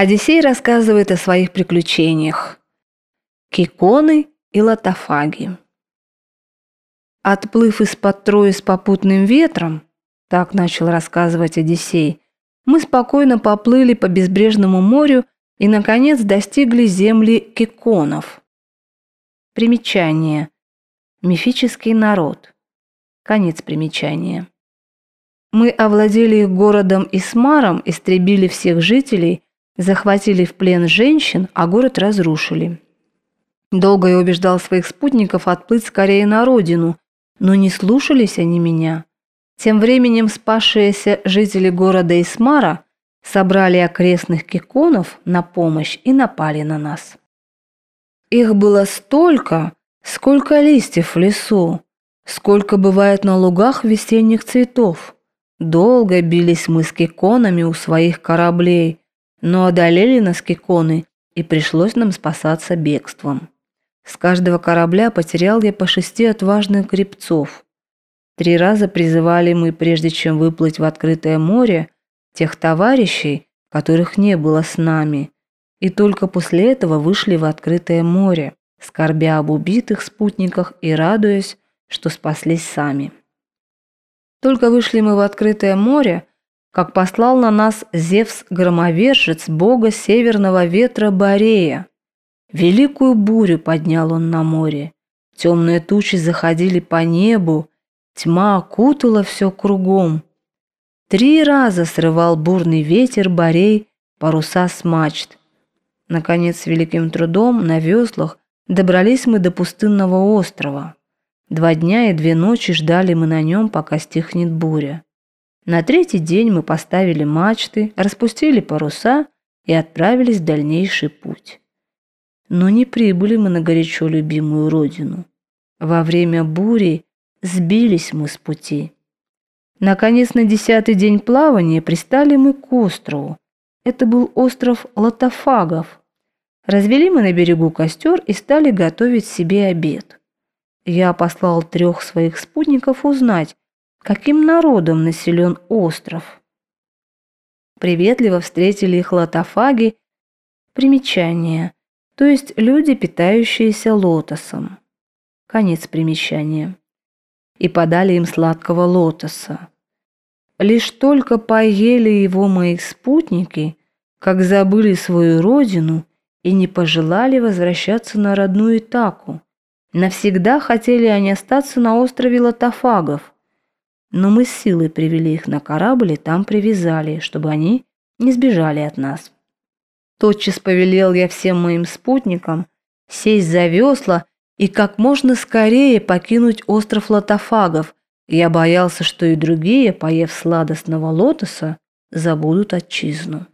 Одиссей рассказывает о своих приключениях. Киконы и лотофаги. Отплыв из-под Трои с попутным ветром, так начал рассказывать Одиссей, мы спокойно поплыли по безбрежному морю и, наконец, достигли земли киконов. Примечание. Мифический народ. Конец примечания. Мы овладели их городом Исмаром, истребили всех жителей, захватили в плен женщин, а город разрушили. Долго я убеждал своих спутников отплыть скорее на родину, но не слушались они меня. Тем временем спасшиеся жители города Исмара собрали окрестных киконов на помощь и напали на нас. Их было столько, сколько листьев в лесу, сколько бывает на лугах весенних цветов. Долго бились мы с киконами у своих кораблей, но одолели нас киконы, и пришлось нам спасаться бегством. С каждого корабля потерял я по шести отважных гребцов. Три раза призывали мы, прежде чем выплыть в открытое море, тех товарищей, которых не было с нами, и только после этого вышли в открытое море, скорбя об убитых спутниках и радуясь, что спаслись сами. Только вышли мы в открытое море, как послал на нас Зевс-громовержец бога северного ветра Борея. Великую бурю поднял он на море. Темные тучи заходили по небу, тьма окутала все кругом. Три раза срывал бурный ветер Борей паруса с мачт, Наконец, с великим трудом на веслах добрались мы до пустынного острова. Два дня и две ночи ждали мы на нем, пока стихнет буря. На третий день мы поставили мачты, распустили паруса и отправились в дальнейший путь. Но не прибыли мы на горячо любимую родину. Во время бури сбились мы с пути. Наконец, на десятый день плавания пристали мы к острову. Это был остров Лотофагов, Развели мы на берегу костер и стали готовить себе обед. Я послал трех своих спутников узнать, каким народом населен остров. Приветливо встретили их лотофаги. Примечание, то есть люди, питающиеся лотосом. Конец примечания. И подали им сладкого лотоса. Лишь только поели его мои спутники, как забыли свою родину и не пожелали возвращаться на родную Итаку. Навсегда хотели они остаться на острове Лотофагов, но мы с силой привели их на корабль и там привязали, чтобы они не сбежали от нас. Тотчас повелел я всем моим спутникам сесть за весла и как можно скорее покинуть остров Лотофагов. Я боялся, что и другие, поев сладостного лотоса, забудут отчизну.